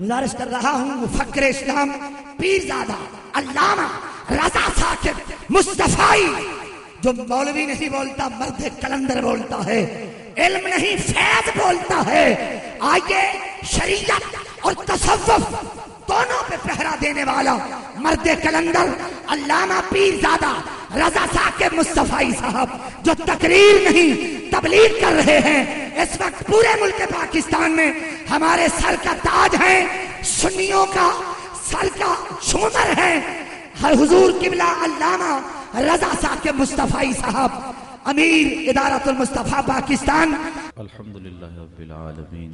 گزارش کر رہا ہوں مفکر اسلام پیر زادہ علامہ، رضا ثاقب، مصطفی، جو مولوی نہیں بولتا، مرد کلندر بولتا ہے، علم نہیں، فیض بولتا ہے۔ آئیے، شریعت اور تصوف دونوں پہ پہرا دینے والا مرد کلندر، علامہ پیر زادہ رضا ثاقب، مصطفی صاحب، جو تقریر نہیں، تبلیغ کر رہے ہیں۔ اس وقت پورے ملک پاکستان میں ہمارے سر کا تاج ہے، سنیوں کا سر کا شومر ہے۔ ہر حضور قبلہ علامہ رضا ثاقب مصطفی صاحب، امیر ادارت المصطفیٰ پاکستان۔ الحمدللہ رب العالمین،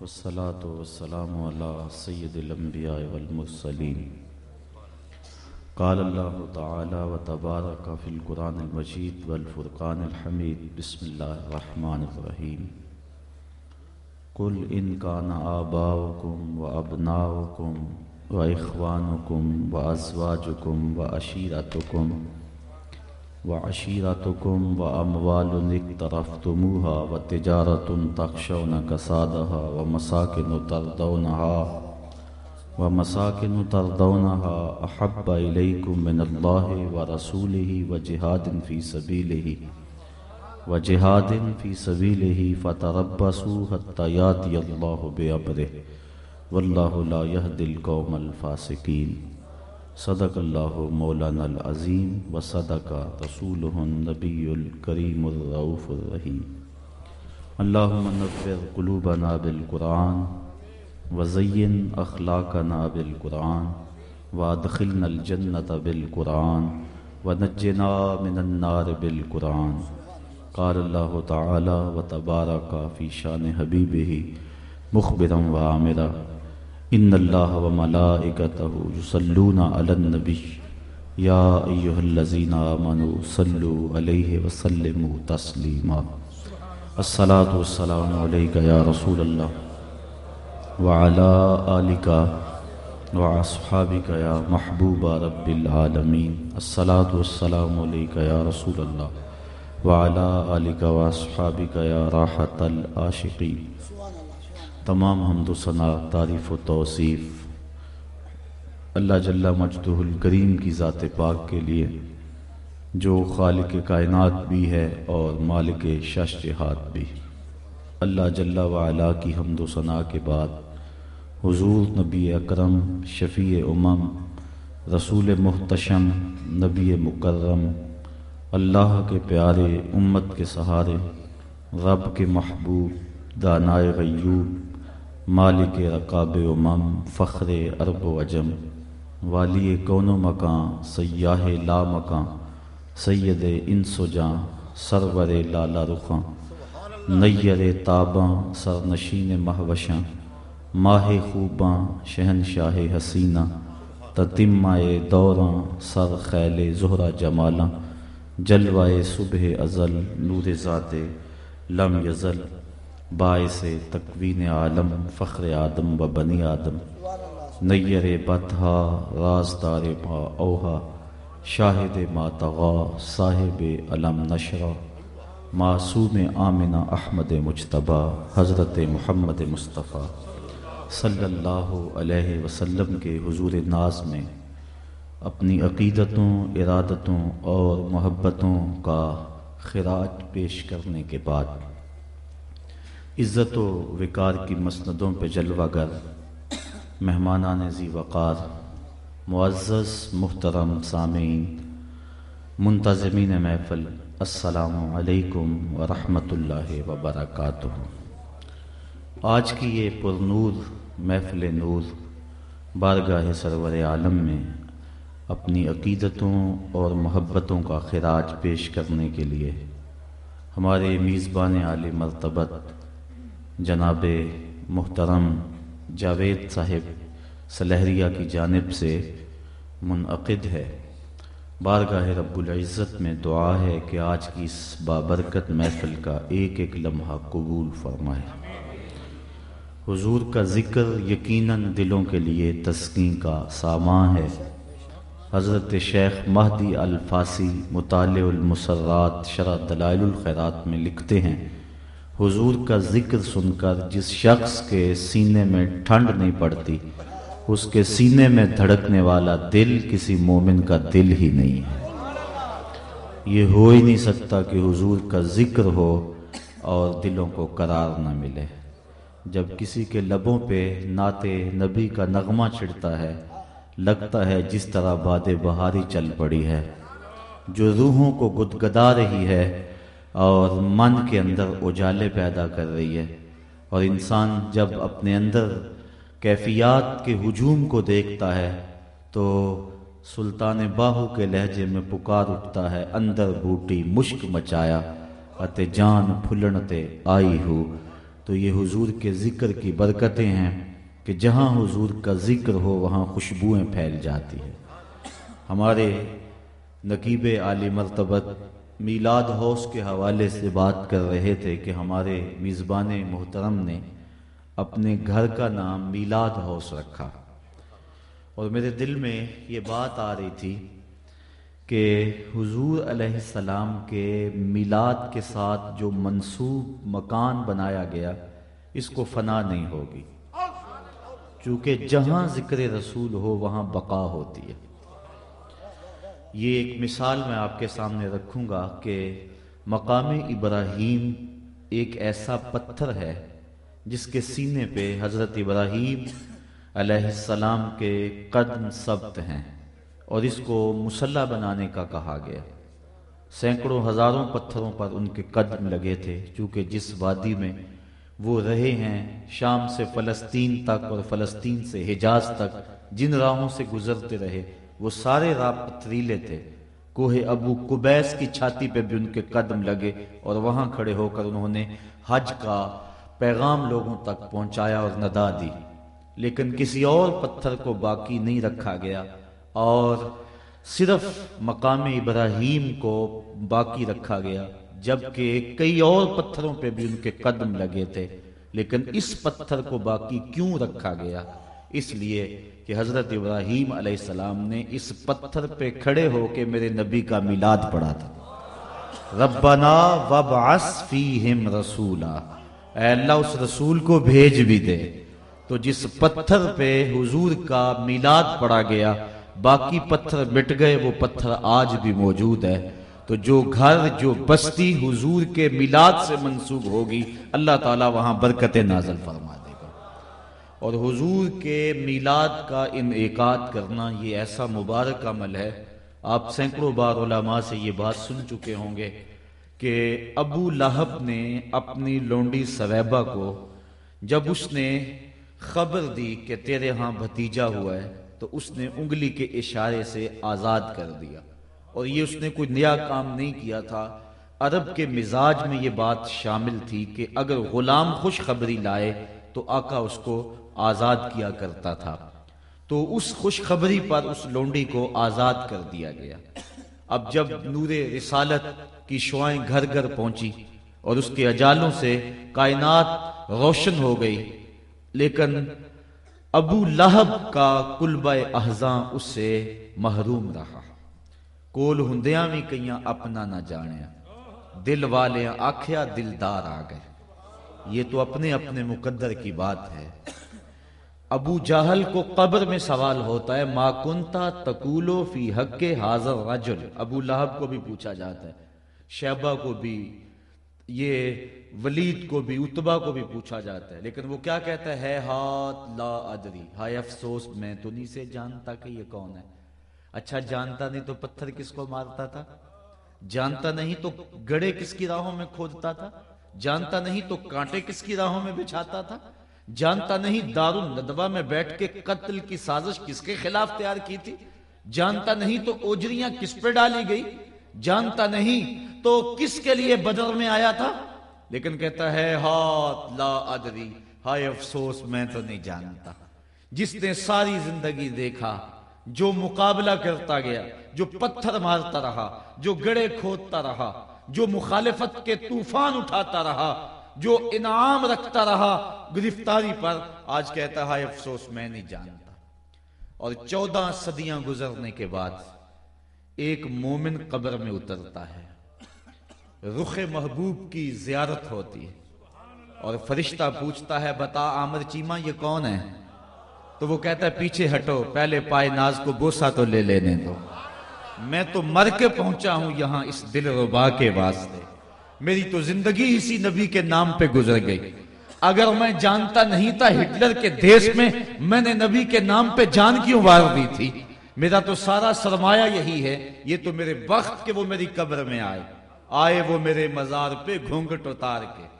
والصلاة والسلام على سید الانبیاء والمرسلین۔ قال اللہ تعالی وتبارک فی القرآن المجید والفرقان الحمید، بسم اللہ الرحمن الرحیم۔ قل ان کان آباؤکم و ابناؤکم و اخوانکم و ازواجکم و عشیرتکم وعشيرتكم وأموال اقترفتموها وتجارة تخشون كسادها ومساكن ترضونها ومساكن ترضونها أحب إليكم من الله ورسوله وجهاد في سبيله وجهاد في سبيله فتربصوا حتى يأتي الله بأمره والله لا يهدي القوم الفاسقين صدق اللہ مولانا العظیم و صدق رسول النبی الکریم الرعوف الرحیم. اللہم نفر قلوبنا بالقرآن وزین اخلاقنا بالقرآن وادخلنا الجنت بالقرآن ونجنا من النار بالقرآن. قال اللہ تعالی وتبارک فی شان حبیبہ مخبرا وعامرا ان اللہ و ملائکتہ یصلون علی النبی یا ایہا الذین آمنوا صلو علیہ وسلموا تسلیما الصلاة والسلام علیکہ یا رسول اللہ وعلا آلکہ وعصحابکہ یا محبوب رب العالمین الصلاة والسلام علیکہ یا رسول اللہ وعلا آلکہ وعصحابکہ یا راحت العاشقین تمام حمد و ثناء، تعریف و توصیف. اللہ جل مجدہ الکریم کی ذات پاک کے لیے، جو خالق کائنات بھی ہے اور مالک شش جہاد بھی. اللہ جل وعلا کی حمد و ثناء کے بعد، حضور نبی اکرم، شفیع امم، رسول محتشم نبی مکرم اللہ کے پیارے امت کے سہارے، رب کے محبوب، دانائے غیوب، مالک رقاب امم، فخر عرب و عجم، والی کون و مکان سیاہ لا مکان، سید انس و جاں سرور لالا رخاں، نیر تاباں سر نشین مہوشاں، ماہ خوباں، شہنشاہ حسینہ تتمائے دوراں سر خیل زہرہ جمالاں جلوائے صبح ازل، نور ذات لم یزل، باعث تکوین عالم، فخر آدم و بنی آدم، نیر بتہا رازدار ما اوہا، شاہد ما تغا، صاحب علم نشرہ معصوم آمنہ احمد مجتبہ حضرت محمد مصطفیٰ، صلی اللہ علیہ وسلم کے حضور ناز میں اپنی عقیدتوں، ارادتوں اور محبتوں کا خراج پیش کرنے کے بعد عزت و وقار کی مسندوں پہ جلوہ گر مہمانان زی وقار، معزز، محترم، سامعین، منتظمین محفل، السلام علیکم ورحمۃ اللہ وبرکاتہ۔ آج کی یہ پرنور محفل نور بارگاہ سرور عالم میں اپنی عقیدتوں اور محبتوں کا خراج پیش کرنے کے لیے۔ ہمارے میزبان عالی مرتبت جناب محترم جاوید صاحب سلہریہ کی جانب سے منعقد ہے۔ بارگاہ رب العزت میں دعا ہے کہ آج کی اس بابرکت محفل کا ایک ایک لمحہ قبول فرمائے۔ حضور کا ذکر یقیناً دلوں کے لیے تسکین کا سامان ہے۔ حضرت شیخ مہدی الفاسی مطالع المسرات شرح دلائل الخیرات میں لکھتے ہیں، حضور کا ذکر سن کر جس شخص کے سینے میں ٹھنڈ نہیں پڑتی، اس کے سینے میں دھڑکنے والا دل کسی مومن کا دل ہی نہیں ہے۔ یہ ہو ہی نہیں سکتا کہ حضور کا ذکر ہو اور دلوں کو قرار نہ ملے۔ جب کسی کے لبوں پہ نعت نبی کا نغمہ چڑھتا ہے لگتا ہے جس طرح باد بہاری چل پڑی ہے، جو روحوں کو گدگدا رہی ہے اور من کے اندر اجالے پیدا کر رہی ہے۔ اور انسان جب اپنے اندر کیفیات کے ہجوم کو دیکھتا ہے، تو سلطان باہو کے لہجے میں پکار اٹھتا ہے، اندر بوٹی مشک مچایا اتے جان پھلنتے آئی ہو۔ تو یہ حضور کے ذکر کی برکتیں ہیں۔ کہ جہاں حضور کا ذکر ہو وہاں خوشبوئیں پھیل جاتی ہیں۔ ہمارے نقیب عالی مرتبت میلاد ہاؤس کے حوالے سے بات کر رہے تھے کہ ہمارے میزبان محترم نے اپنے گھر کا نام میلاد ہاؤس رکھا۔ اور میرے دل میں یہ بات آ رہی تھی کہ حضور علیہ السلام کے میلاد کے ساتھ جو منصوب مکان بنایا گیا، اس کو فنا نہیں ہوگی۔ چونکہ جہاں ذکر رسول ہو وہاں بقا ہوتی ہے۔ یہ ایک مثال میں آپ کے سامنے رکھوں گا کہ مقام ابراہیم ایک ایسا پتھر ہے جس کے سینے پہ حضرت ابراہیم علیہ السلام کے قدم ثبت ہیں اور اس کو مسلح بنانے کا کہا گیا۔ سینکڑوں ہزاروں پتھروں پر ان کے قدم لگے تھے چونکہ جس وادی میں وہ رہے ہیں شام سے فلسطین تک اور فلسطین سے حجاز تک، جن راہوں سے گزرتے رہے، وہ سارے راہ پتھریلے تھے۔ کوہ ابو کبیس کی چھاتی پہ بھی ان کے قدم لگے اور وہاں کھڑے ہو کر انہوں نے حج کا پیغام لوگوں تک پہنچایا اور ندا دی۔ لیکن کسی اور پتھر کو باقی نہیں رکھا گیا اور صرف مقام ابراہیم کو باقی رکھا گیا۔ جبکہ کئی اور پتھروں پہ بھی ان کے قدم لگے تھے، لیکن اس پتھر کو باقی کیوں رکھا گیا؟ اس لیے کہ حضرت ابراہیم علیہ السلام نے اس پتھر پہ کھڑے ہو کے میرے نبی کا میلاد پڑھا تھا۔ ربنا وبعث فیہم رسولا۔ اے اللہ، اس رسول کو بھیج بھی دے۔ تو جس پتھر پہ حضور کا میلاد پڑا گیا، باقی پتھر مٹ گئے، وہ پتھر آج بھی موجود ہے۔ تو جو گھر، جو بستی حضور کے میلاد سے منسوب ہوگی، اللہ تعالیٰ وہاں برکت نازل فرما دے گا۔ اور حضور کے میلاد کا انعقاد کرنا یہ ایسا مبارک عمل ہے۔ آپ سینکڑوں بار علماء سے یہ بات سن چکے ہوں گے کہ ابو لہب نے اپنی لونڈی سویبہ کو، جب اس نے خبر دی کہ تیرے ہاں بھتیجا ہوا ہے، تو اس نے انگلی کے اشارے سے آزاد کر دیا۔ اور یہ اس نے کوئی نیا کام نہیں کیا تھا۔ عرب کے مزاج میں یہ بات شامل تھی کہ اگر غلام خوشخبری لائے تو آقا اس کو آزاد کیا کرتا تھا۔ تو اس خوشخبری پر اس لونڈی کو آزاد کر دیا گیا۔ اب جب نور رسالت کی شوائیں گھر گھر پہنچی اور اس کے اجالوں سے کائنات روشن ہو گئی، لیکن ابو لہب کا کلبہ احزاں اس سے محروم رہا۔ کول ہندیاں بھی کئیاں اپنا نہ جانیا دل والے آکھیا دلدار آ گئے یہ تو اپنے اپنے مقدر کی بات ہے ابو جاہل کو قبر میں سوال ہوتا ہے ما کنتا تقولو فی حق حاضر رجل ابو لہب کو بھی پوچھا جاتا ہے شیبہ کو بھی یہ ولید کو بھی اتبا کو بھی پوچھا جاتا ہے لیکن وہ کیا کہتا ہے ہاتھ لا ادری ہائے افسوس میں تو نہیں سے جانتا کہ یہ کون ہے اچھا جانتا نہیں تو پتھر کس کو مارتا تھا؟ جانتا نہیں تو گڑے کس کی راہوں میں کھودتا تھا؟ جانتا نہیں تو کانٹے کس کی راہوں میں بچھاتا تھا؟ جانتا نہیں دار الندوہ میں بیٹھ کے قتل کی سازش کس کے خلاف تیار کی تھی؟ جانتا نہیں تو اوجریاں کس پہ ڈالی گئی؟ جانتا نہیں تو کس کے لیے بدر میں آیا تھا؟ لیکن کہتا ہے، ہاتھ لا ادری، ہائے افسوس، میں تو نہیں جانتا۔ جس نے ساری زندگی دیکھا جو مقابلہ کرتا گیا، جو پتھر مارتا رہا، جو گڑے کھودتا رہا، جو مخالفت کے طوفان اٹھاتا رہا، جو انعام رکھتا رہا، گرفتاری پر آج کہتا ہے افسوس، میں نہیں جانتا۔ اور چودہ صدیاں گزرنے کے بعد ایک مومن قبر میں اترتا ہے۔ رخ محبوب کی زیارت ہوتی ہے اور فرشتہ پوچھتا ہے، بتا آمر چیما، یہ کون ہے؟ تو وہ کہتا ہے، پیچھے ہٹو، پہلے پائے ناز کو بوسا تو لے لینے دو۔ میں تو مر کے پہنچا ہوں یہاں اس دل ربا کے واسطے۔ میری تو زندگی اسی نبی کے نام پہ گزر گئی۔ اگر میں جانتا نہیں تھا ہٹلر کے دیش میں میں نے نبی کے نام پہ جان کیوں وار دی تھی؟ میرا تو سارا سرمایہ یہی ہے، یہ تو میرے وقت کے وہ میری قبر میں آئے۔ آئے وہ میرے مزار پہ گھونگٹ اتار کے۔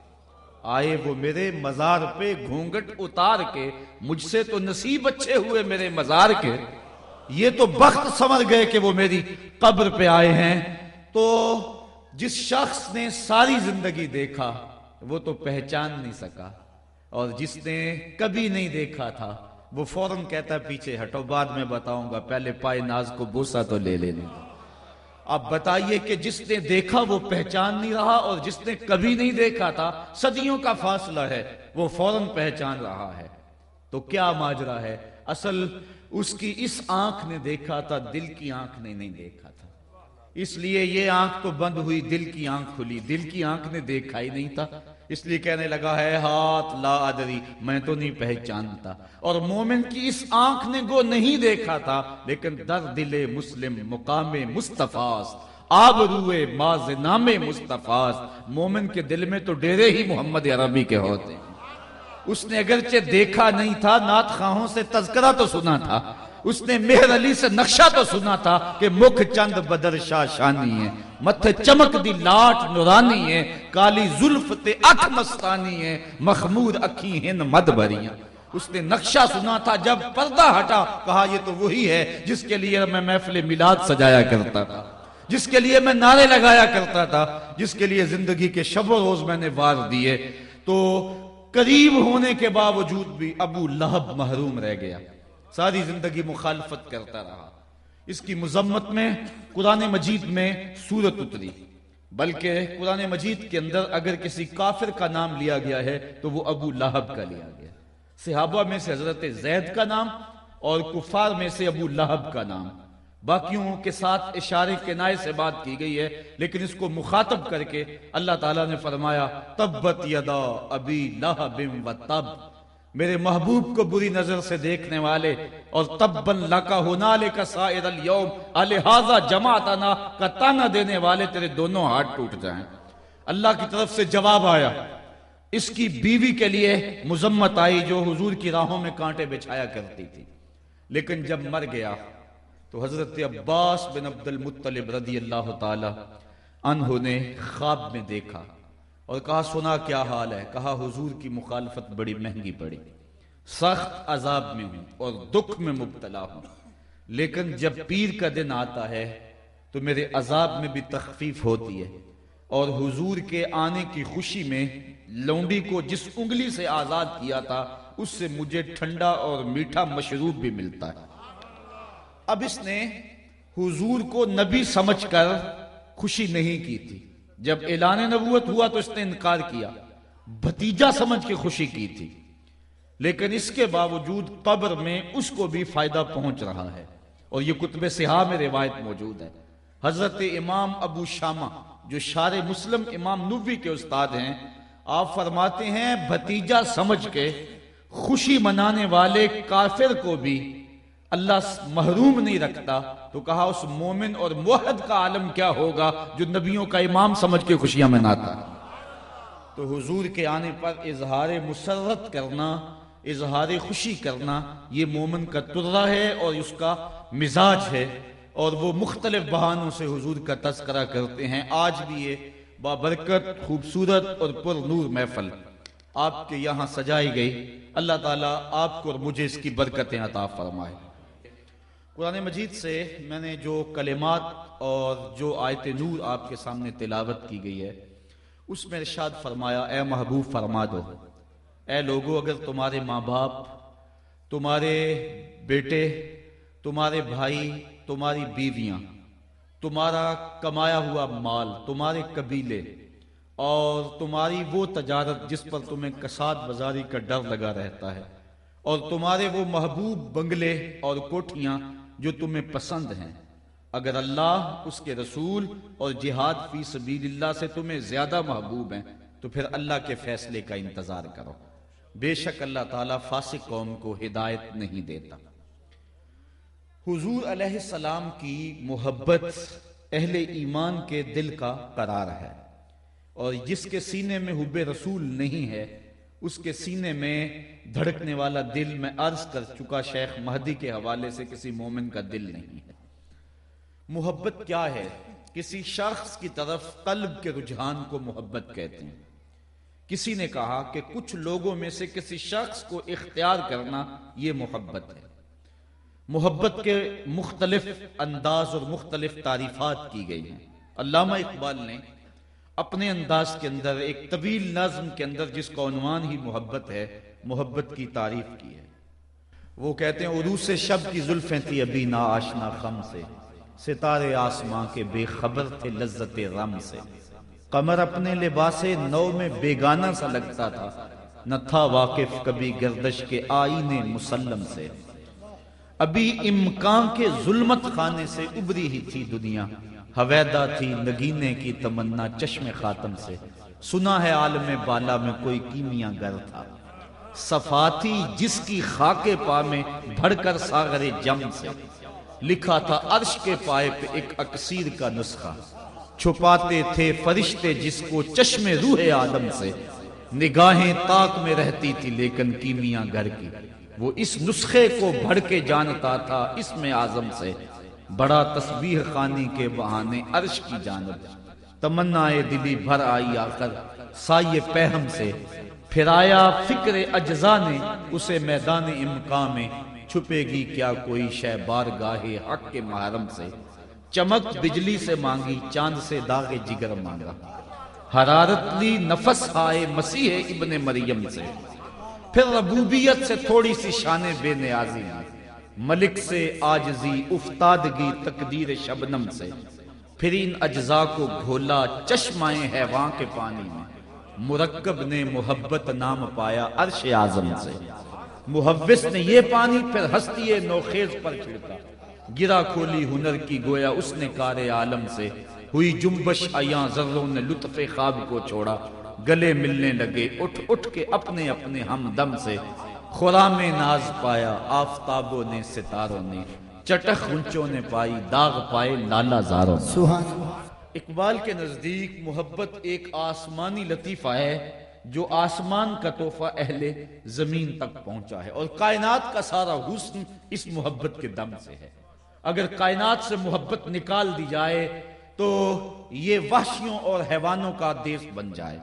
آئے وہ میرے مزار پہ گھونگٹ اتار کے مجھ سے تو نصیب اچھے ہوئے میرے مزار کے۔ یہ تو بخت سمر گئے کہ وہ میری قبر پہ آئے ہیں۔ تو جس شخص نے ساری زندگی دیکھا، وہ تو پہچان نہیں سکا۔ اور جس نے کبھی نہیں دیکھا تھا، وہ فوراً کہتا پیچھے ہٹو، بعد میں بتاؤں گا، پہلے پائے ناز کو بوسا تو لے لینے۔ اب بتائیے کہ جس نے دیکھا وہ پہچان نہیں رہا اور جس نے کبھی نہیں دیکھا تھا، صدیوں کا فاصلہ ہے، وہ فوراً پہچان رہا ہے۔ تو کیا ماجرا ہے؟ اصل اس کی اس آنکھ نے دیکھا تھا، دل کی آنکھ نے نہیں دیکھا تھا۔ اس لیے یہ آنکھ تو بند ہوئی، دل کی آنکھ کھلی۔ دل کی آنکھ نے دیکھا ہی نہیں تھا۔ اس لیے کہنے لگا ہے، ہاتھ لا ادری، میں تو نہیں پہچانتا۔ اور مومن کی اس آنکھ نے گو نہیں دیکھا تھا، لیکن در دل مسلم مقام مصطفیٰ آب روئے ماز نام مصطفیٰ مومن کے دل میں تو ڈیرے ہی محمد عربی کے ہوتے۔ ہیں اس نے اگرچہ دیکھا نہیں تھا نات خواہوں سے تذکرہ تو سنا تھا۔ اس نے مہر علی سے نقشہ تو سنا تھا کہ مکھ چند بدر شاہ شانی ہے متھے چمک دی لاٹ نورانی ہے کالی ظلف تے اکھ مستانی ہے مخمور اکھی ہن مد بریاں اس نے نقشہ سنا تھا، جب پردہ ہٹا، کہا یہ تو وہی ہے جس کے لیے میں محفل میلاد سجایا کرتا تھا، جس کے لیے میں نعرے لگایا کرتا تھا، جس کے لیے زندگی کے شب و روز میں نے وار دیے۔ تو قریب ہونے کے باوجود بھی ابو لہب محروم رہ گیا۔ ساری زندگی مخالفت کرتا رہا۔ اس کی مذمت میں قرآن مجید میں سورت اتری۔ بلکہ قرآن مجید کے اندر اگر کسی کافر کا نام لیا گیا ہے، تو وہ ابو لہب کا لیا گیا۔ صحابہ میں سے حضرت زید کا نام اور کفار میں سے ابو لہب کا نام۔ باقیوں کے ساتھ اشارے کے نائے سے بات کی گئی ہے، لیکن اس کو مخاطب کر کے اللہ تعالیٰ نے فرمایا، تبت یدا ابی لہب و تب۔ میرے محبوب کو بری نظر سے دیکھنے والے اور تبن لکا ہنالے کا سائر اليوم الہذا جماعتنا کا تانا دینے والے تیرے دونوں ہاتھ ٹوٹ جائیں۔ اللہ کی طرف سے جواب آیا۔ اس کی بیوی کے لیے مذمت آئی جو حضور کی راہوں میں کانٹے بچھایا کرتی تھی۔ لیکن جب مر گیا تو حضرت عباس بن عبد المطلب رضی اللہ تعالی عنہ نے خواب میں دیکھا۔ اور کہا سنا کیا حال ہے؟ کہا حضور کی مخالفت بڑی مہنگی پڑی۔ سخت عذاب میں ہوں اور دکھ میں مبتلا ہوں۔ لیکن جب پیر کا دن آتا ہے تو میرے عذاب میں بھی تخفیف ہوتی ہے۔ اور حضور کے آنے کی خوشی میں لونڈی کو جس انگلی سے آزاد کیا تھا، اس سے مجھے ٹھنڈا اور میٹھا مشروب بھی ملتا ہے۔ اب اس نے حضور کو نبی سمجھ کر خوشی نہیں کی تھی۔ جب اعلان نبوت ہوا تو اس نے انکار کیا۔ بھتیجا سمجھ کے خوشی کی تھی۔ لیکن اس کے باوجود قبر میں اس کو بھی فائدہ پہنچ رہا ہے۔ اور یہ کتب سیاح میں روایت موجود ہے۔ حضرت امام ابو شامہ، جو شار مسلم امام نوی کے استاد ہیں، آپ فرماتے ہیں، بھتیجا سمجھ کے خوشی منانے والے کافر کو بھی اللہ محروم نہیں رکھتا تو کہا اس مومن اور موحد کا عالم کیا ہوگا جو نبیوں کا امام سمجھ کے خوشیاں مناتا تو حضور کے آنے پر اظہار مسرت کرنا، اظہار خوشی کرنا، یہ مومن کا ترہ ہے اور اس کا مزاج ہے اور وہ مختلف بہانوں سے حضور کا تذکرہ کرتے ہیں۔ آج بھی یہ بابرکت، خوبصورت اور پر نور محفل آپ کے یہاں سجائی گئی۔ اللہ تعالیٰ آپ کو اور مجھے اس کی برکتیں عطا فرمائے۔ قرآن مجید سے میں نے جو کلمات اور جو آیت نور آپ کے سامنے تلاوت کی گئی ہے، اس میں ارشاد فرمایا، اے محبوب فرما دو۔ اے لوگو، اگر تمہارے ماں باپ، تمہارے بیٹے، تمہارے بھائی، تمہاری بیویاں، تمہارا کمایا ہوا مال، تمہارے قبیلے اور تمہاری وہ تجارت جس پر تمہیں کساد بازاری کا ڈر لگا رہتا ہے اور تمہارے وہ محبوب بنگلے اور کوٹھیاں جو تمہیں پسند ہیں۔ اگر اللہ اس کے رسول اور جہاد فی سبیل اللہ سے تمہیں زیادہ محبوب ہیں، تو پھر اللہ کے فیصلے کا انتظار کرو۔ بے شک اللہ تعالیٰ فاسق قوم کو ہدایت نہیں دیتا۔ حضور علیہ السلام کی محبت اہل ایمان کے دل کا قرار ہے۔ اور جس کے سینے میں حب رسول نہیں ہے اس کے سینے میں دھڑکنے والا دل میں عرض کر چکا شیخ مہدی کے حوالے سے کسی مومن کا دل نہیں ہے۔ محبت کیا ہے؟ کسی شخص کی طرف قلب کے رجحان کو محبت کہتے ہیں۔ کسی نے کہا کہ کچھ لوگوں میں سے کسی شخص کو اختیار کرنا یہ محبت ہے۔ محبت کے مختلف انداز اور مختلف تعریفات کی گئی ہیں۔ علامہ اقبال نے اپنے انداز کے اندر، ایک طویل نظم کے اندر جس کا عنوان ہی محبت ہے، محبت کی تعریف کی ہے۔ وہ کہتے ہیں عروس شب کی زلفیں تھی ابھی نا آشنا خم سے۔ ستارے آسماں کے بے خبر تھے لذت رم سے۔ قمر اپنے لباس نو میں بیگانہ سا لگتا تھا۔ نہ تھا واقف کبھی گردش کے آئینے مسلم سے۔ ابھی امکان کے ظلمت خانے سے ابری ہی تھی دنیا۔ حویدہ تھی، نگینے کی تمنا چشم خاتم سے۔ سنا ہے عالم بالا میں کوئی کیمیا گر تھا۔ صفاتی جس کی خاک پا میں بھڑ کر ساغر جم سے۔ لکھا تھا عرش کے پائے پہ ایک اکسیر کا نسخہ۔ چھپاتے تھے فرشتے جس کو چشم روح آدم سے۔ نگاہیں تاک میں رہتی تھی لیکن کیمیا گھر کی۔ وہ اس نسخے کو بڑھ کے جانتا تھا، اس میں آزم سے۔ بڑا تسبیح خانی کے بہانے عرش کی جانب۔ تمنا دلی بھر آئی آخر۔ سائے پہم سے۔ پھر آیا فکر اجزا نے۔ اسے میدان امکان میں چھپے گی کیا کوئی شہ بار گاہے حق کے محرم سے۔ چمک بجلی سے مانگی، چاند سے داغ جگر مانگا۔ حرارت لی نفس آئے مسیح ابن مریم سے۔ پھر ربوبیت سے تھوڑی سی شان بے نیازی۔ ملک سے آجزی افتادگی، تقدیر شبنم سے۔ پھر ان اجزاء کو گھولا چشمائیں حیوان کے پانی میں۔ مرکب نے محبت نام پایا عرش آزم سے۔ محوث نے یہ پانی پھر ہستی نوخیز پر چھڑکا گرا کھولی ہنر کی گویا اس نے کار عالم سے۔ ہوئی جنبش ایاں ذروں نے لطف خواب کو چھوڑا۔ گلے ملنے لگے، اٹھ اٹھ کے اپنے اپنے ہم دم سے۔ خرام ناز پایا آفتابوں نے ستاروں نے چٹخ انچوں نے پائی داغ پائے لالا زاروں سبحان اقبال کے نزدیک محبت ایک آسمانی لطیفہ ہے جو آسمان کا تحفہ اہل زمین تک پہنچا ہے اور کائنات کا سارا حسن اس محبت کے دم سے ہے۔ اگر کائنات سے محبت نکال دی جائے تو یہ وحشیوں اور حیوانوں کا دیش بن جائے۔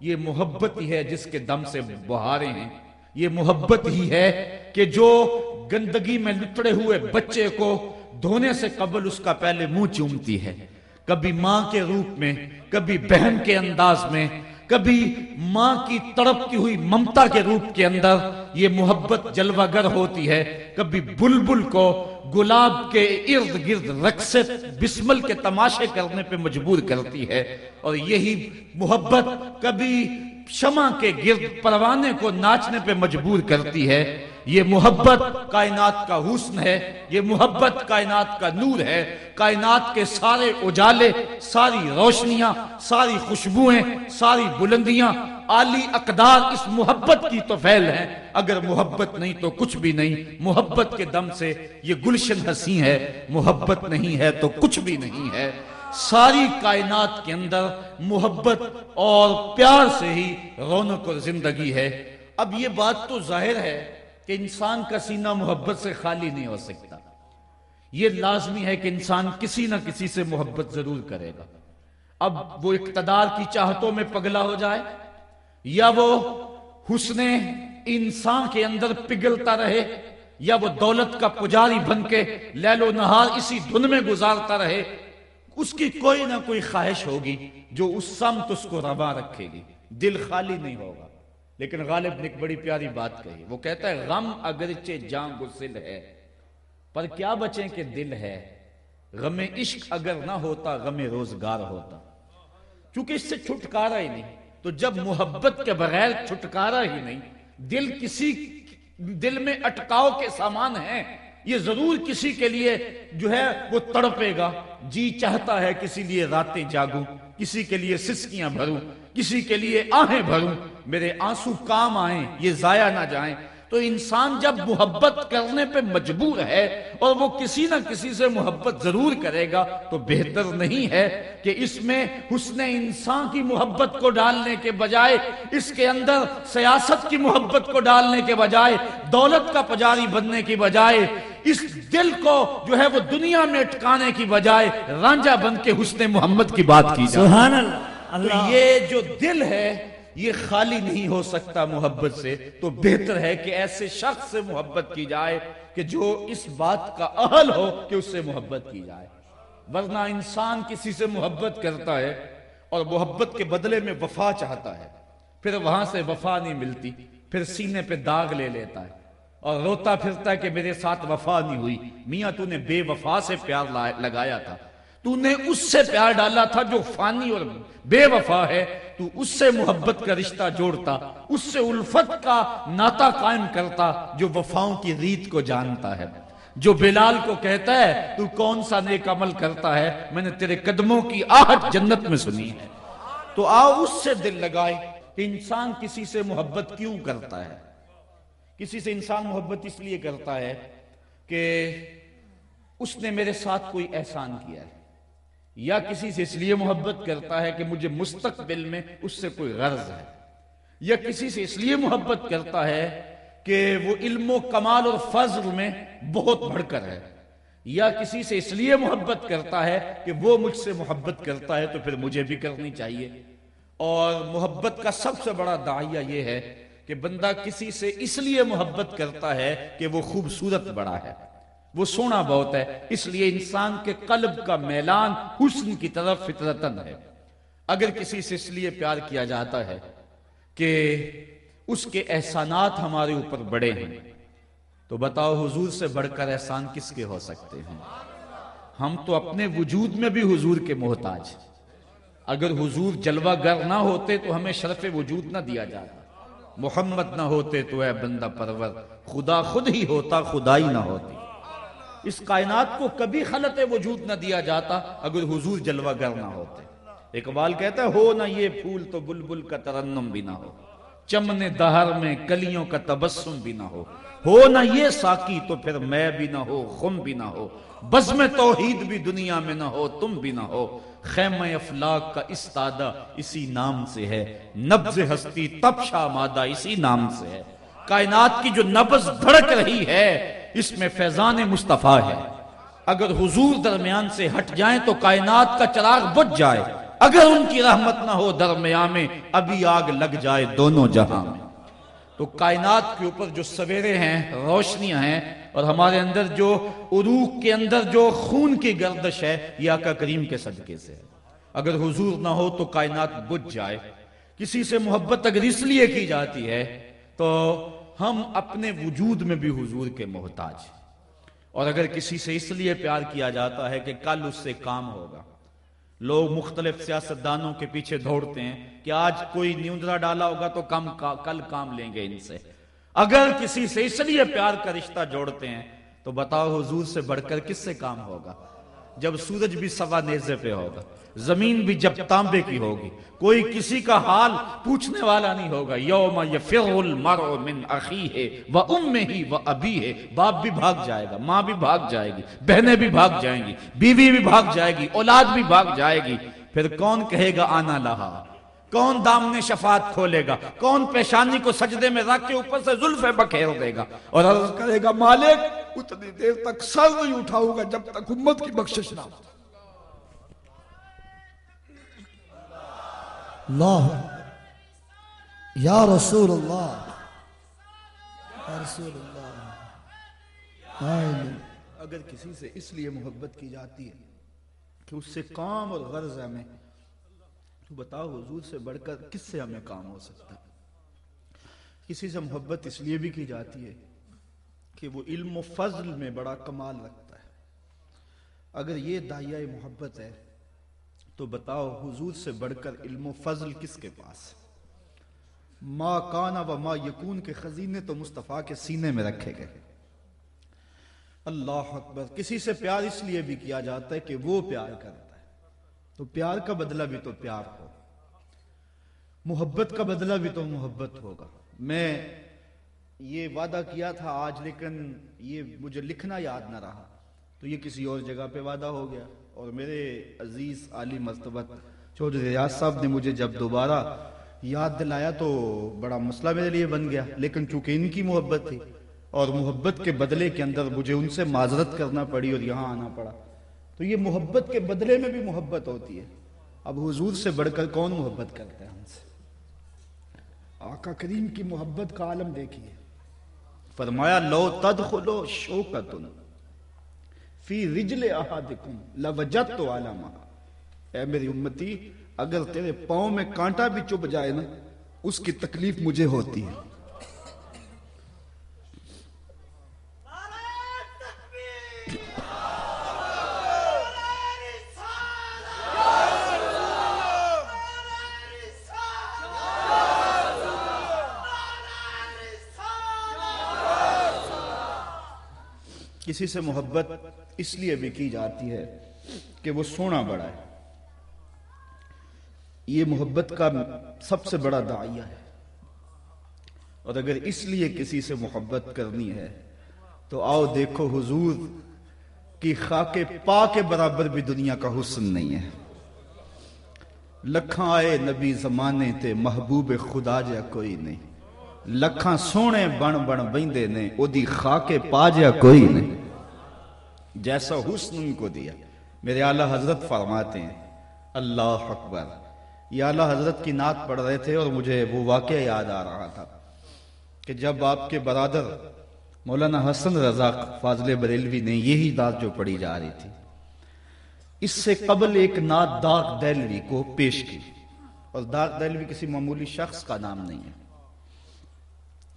یہ محبت ہی ہے جس کے دم سے بہارے ہیں۔ یہ محبت ہی ہے کہ جو گندگی میں لٹڑے ہوئے بچے کو دھونے سے قبل اس کا پہلے منہ چومتی ہے۔ کبھی ماں کے روپ میں، کبھی بہن کے انداز میں، کبھی ماں کی تڑپتی ہوئی ممتا کے روپ کے اندر یہ محبت جلوہ گر ہوتی ہے۔ کبھی بلبل کو گلاب کے ارد گرد رقصت، بسمل کے تماشے کرنے پہ مجبور کرتی ہے۔ اور یہی محبت کبھی شمع کے گرد پروانے کو ناچنے پہ مجبور کرتی ہے۔ یہ محبت کائنات کا حسن ہے۔ یہ محبت کائنات کا نور ہے۔ کائنات کے سارے اجالے، ساری روشنیاں، ساری خوشبوئیں، ساری بلندیاں، عالی اقدار اس محبت کی تو فیل ہے اگر محبت نہیں تو کچھ بھی نہیں۔ محبت کے دم سے یہ گلشن ہنسی ہے۔ محبت نہیں ہے تو کچھ بھی نہیں ہے۔ ساری کائنات کے اندر محبت اور پیار سے ہی رونق اور زندگی ہے۔ اب یہ بات تو ظاہر ہے کہ انسان کا سینہ محبت سے خالی نہیں ہو سکتا۔ یہ لازمی ہے کہ انسان کسی نہ کسی سے محبت ضرور کرے گا۔ اب وہ اقتدار کی چاہتوں میں پگلا ہو جائے یا وہ حسن انسان کے اندر پگلتا رہے یا وہ دولت کا پجاری بن کے لیل و نہار اسی دھن میں گزارتا رہے اس کی کوئی نہ کوئی خواہش ہوگی جو اس سمت اس کو روا رکھے گی۔ دل خالی نہیں ہوگا۔ لیکن غالب نے ایک بڑی پیاری بات کہی۔ وہ کہتا ہے، غم اگرچہ جان گسل ہے، پر کیا بچیں کہ دل ہے؟ غم عشق اگر نہ ہوتا، غم روزگار ہوتا۔ چونکہ اس سے چھٹکارا ہی نہیں، تو جب محبت کے بغیر چھٹکارا ہی نہیں، دل کسی دل میں اٹکاؤ کے سامان ہیں۔ یہ ضرور کسی کے لیے جو ہے وہ تڑپے گا۔ جی چاہتا ہے کسی لیے راتیں جاگوں، کسی کے لیے سسکیاں بھروں، کسی کے لیے آہیں بھروں۔ میرے آنسو کام آئیں، یہ ضائع نہ جائیں۔ تو انسان جب محبت کرنے پہ مجبور ہے اور وہ کسی نہ کسی سے محبت ضرور کرے گا تو بہتر نہیں ہے کہ اس میں حسن انسان کی محبت کو ڈالنے کے بجائے اس کے اندر سیاست کی محبت کو ڈالنے کے بجائے دولت کا پجاری بننے کی بجائے اس دل کو جو ہے وہ دنیا میں اٹکانے کی بجائے رانجا بن کے حسن محمد کی بات کی جائے۔ سبحان اللہ۔ تو یہ جو دل ہے یہ خالی نہیں ہو سکتا محبت سے، تو بہتر ہے کہ ایسے شخص سے محبت کی جائے کہ جو اس بات کا اہل ہو کہ اس سے محبت کی جائے۔ ورنہ انسان کسی سے محبت کرتا ہے اور محبت کے بدلے میں وفا چاہتا ہے۔ پھر وہاں سے وفا نہیں ملتی، پھر سینے پہ داغ لے لیتا ہے اور روتا پھرتا ہے کہ میرے ساتھ وفا نہیں ہوئی۔ میاں تو نے بے وفا سے پیار لگایا تھا۔ تو نے اس سے پیار ڈالا تھا جو فانی اور بے وفا ہے تو اس سے محبت کا رشتہ جوڑتا اس سے الفت کا ناتا قائم کرتا جو وفاؤں کی ریت کو جانتا ہے جو بلال کو کہتا ہے تو کون سا نیک عمل کرتا ہے میں نے تیرے قدموں کی آہٹ جنت میں سنی ہے تو آؤ اس سے دل لگائے کہ انسان کسی سے محبت کیوں کرتا ہے کسی سے انسان محبت اس لیے کرتا ہے کہ اس نے میرے ساتھ کوئی احسان کیا ہے یا کسی سے اس لیے محبت کرتا ہے کہ مجھے مستقبل میں اس سے کوئی غرض ہے؟ یا کسی سے اس لیے محبت کرتا ہے کہ وہ علم و کمال اور فضل میں بہت بڑھ کر ہے؟ یا کسی سے اس لیے محبت کرتا ہے کہ وہ مجھ سے محبت کرتا ہے تو پھر مجھے بھی کرنی چاہیے؟ اور محبت کا سب سے بڑا دائیا یہ ہے کہ بندہ کسی سے اس لیے محبت کرتا ہے کہ وہ خوبصورت بڑا ہے۔ وہ سونا بہت ہے، اس لیے انسان کے قلب کا میلان حسن کی طرف فطرتن ہے۔ اگر کسی سے اس لیے پیار کیا جاتا ہے کہ اس کے احسانات ہمارے اوپر بڑے ہیں، تو بتاؤ حضور سے بڑھ کر احسان کس کے ہو سکتے ہیں؟ ہم تو اپنے وجود میں بھی حضور کے محتاج اگر حضور جلوہ گر نہ ہوتے تو ہمیں شرف وجود نہ دیا جاتا۔ محمد نہ ہوتے تو اے بندہ پرور، خدا خود ہی ہوتا، خدائی نہ ہوتی۔ اس کائنات کو کبھی خلط وجود نہ دیا جاتا اگر حضور جلوہ گر نہ ہوتے۔ اقبال کہتا ہے، ہو نہ یہ پھول تو بلبل کا ترنم بھی نہ ہو، چمن دہر میں کلیوں کا تبسم بھی نہ ہو۔ ہو نہ یہ ساکی تو پھر میں بھی نہ ہو، خم بھی نہ ہو۔ بزم توحید بھی دنیا میں نہ ہو، تم بھی نہ ہو۔ خیمہ افلاق کا استادہ اسی نام سے ہے نبز ہستی تب مادہ اسی نام سے ہے۔ کائنات کی جو نبز دھڑک رہی ہے، اس میں فیضان مصطفیٰ ہے۔ اگر حضور درمیان سے ہٹ جائیں تو کائنات کا چراغ بجھ جائے۔ اگر ان کی رحمت نہ ہو درمیان میں، ابھی آگ لگ جائے دونوں جہاں میں۔ تو کائنات کے اوپر جو سویرے ہیں، روشنیاں ہیں، اور ہمارے اندر جو عروق کے اندر جو خون کی گردش ہے، یہ آقا کریم کے صدقے سے اگر حضور نہ ہو تو کائنات بجھ جائے۔ کسی سے محبت اگر اس لیے کی جاتی ہے تو ہم اپنے وجود میں بھی حضور کے محتاج اور اگر کسی سے اس لیے پیار کیا جاتا ہے کہ کل اس سے کام ہوگا۔ لوگ مختلف سیاستدانوں کے پیچھے دوڑتے ہیں کہ آج کوئی نیوندرا ڈالا ہوگا تو کم کل کام لیں گے ان سے۔ اگر کسی سے اس لیے پیار کا رشتہ جوڑتے ہیں تو بتاؤ حضور سے بڑھ کر کس سے کام ہوگا؟ جب سورج بھی سوا نیزے پہ ہوگا، زمین بھی جب تانبے کی ہوگی، کوئی کسی کا حال پوچھنے والا نہیں ہوگا، یوم یفر المرء من اخیہ و امہ و ابیہ، باپ بھی بھاگ جائے گا، ماں بھی بھاگ جائے گی، بہنیں بھی بھاگ جائیں گی، بیوی بھی بھاگ جائے گی، اولاد بھی بھاگ جائے گی، پھر کون کہے گا آنا لہا؟ کون دامن شفاعت کھولے گا؟ کون پیشانی کو سجدے میں رکھ کے اوپر سے زلف بکھیر دے گا؟ اور عرض کرے گا مالک اتنی دیر تک سر نہیں اٹھاؤں گا جب تک امت کی بخشش نہ ہو۔ اللہ یا رسول اللہ یا رسول اللہ۔ اگر کسی سے اس لیے محبت کی جاتی ہے کہ اس سے کام اور غرض ہے ہمیں تو بتاؤ حضور سے بڑھ کر کس سے ہمیں کام ہو سکتا ہے؟ کسی سے محبت اس لیے بھی کی جاتی ہے کہ وہ علم و فضل میں بڑا کمال رکھتا ہے۔ اگر یہ دائیہ محبت ہے، تو بتاؤ حضور سے بڑھ کر علم و فضل کس کے پاس؟ ما کانا و ما یکون کے خزینے تو مصطفیٰ کے سینے میں رکھے گئے۔ اللہ اکبر، کسی سے پیار اس لیے بھی کیا جاتا ہے کہ وہ پیار کرتا تو پیار کا بدلہ بھی تو پیار ہو۔ محبت کا بدلہ بھی تو محبت ہوگا۔ میں یہ وعدہ کیا تھا آج، لیکن یہ مجھے لکھنا یاد نہ رہا۔ تو یہ کسی اور جگہ پہ وعدہ ہو گیا۔ اور میرے عزیز عالی مرتبت چودھری ریاض صاحب نے مجھے جب دوبارہ یاد دلایا تو بڑا مسئلہ میرے لیے بن گیا۔ لیکن چونکہ ان کی محبت تھی اور محبت کے بدلے کے اندر مجھے ان سے معذرت کرنا پڑی اور یہاں آنا پڑا۔ تو یہ محبت کے بدلے میں بھی محبت ہوتی ہے۔ اب حضور سے بڑھ کر کون محبت کرتا ہے ہم سے؟ آقا کریم کی محبت کا عالم دیکھیے۔ فرمایا، لو تدخلو شوکتن فی رجل احادکم لوجدت علامہ اے میری امتی، اگر تیرے پاؤں میں کانٹا بھی چپ جائے نا، اس کی تکلیف مجھے ہوتی ہے۔ کسی سے محبت اس لیے بھی کی جاتی ہے کہ وہ سونا بڑا ہے۔ یہ محبت کا سب سے بڑا دعائیہ ہے۔ اور اگر اس لیے کسی سے محبت کرنی ہے، تو آؤ دیکھو حضور کی خاک پا کے برابر بھی دنیا کا حسن نہیں ہے۔ لکھاں آئے نبی زمانے تے محبوب خدا جا کوئی نہیں۔ لکھاں سونے بن بن بہندے نے او دی خاک پا جا کوئی نہیں جیسا حسن ان کو دیا۔ میرے اعلیٰ حضرت فرماتے ہیں، اللہ اکبر۔ یہ اعلیٰ حضرت کی نعت پڑھ رہے تھے اور مجھے وہ واقعہ یاد آ رہا تھا کہ جب آپ کے برادر مولانا حسن رضا فاضل بریلوی نے یہی نعت جو پڑھی جا رہی تھی، اس سے قبل ایک نعت داغ دہلوی کو پیش کی۔ اور داغ دہلوی کسی معمولی شخص کا نام نہیں ہے۔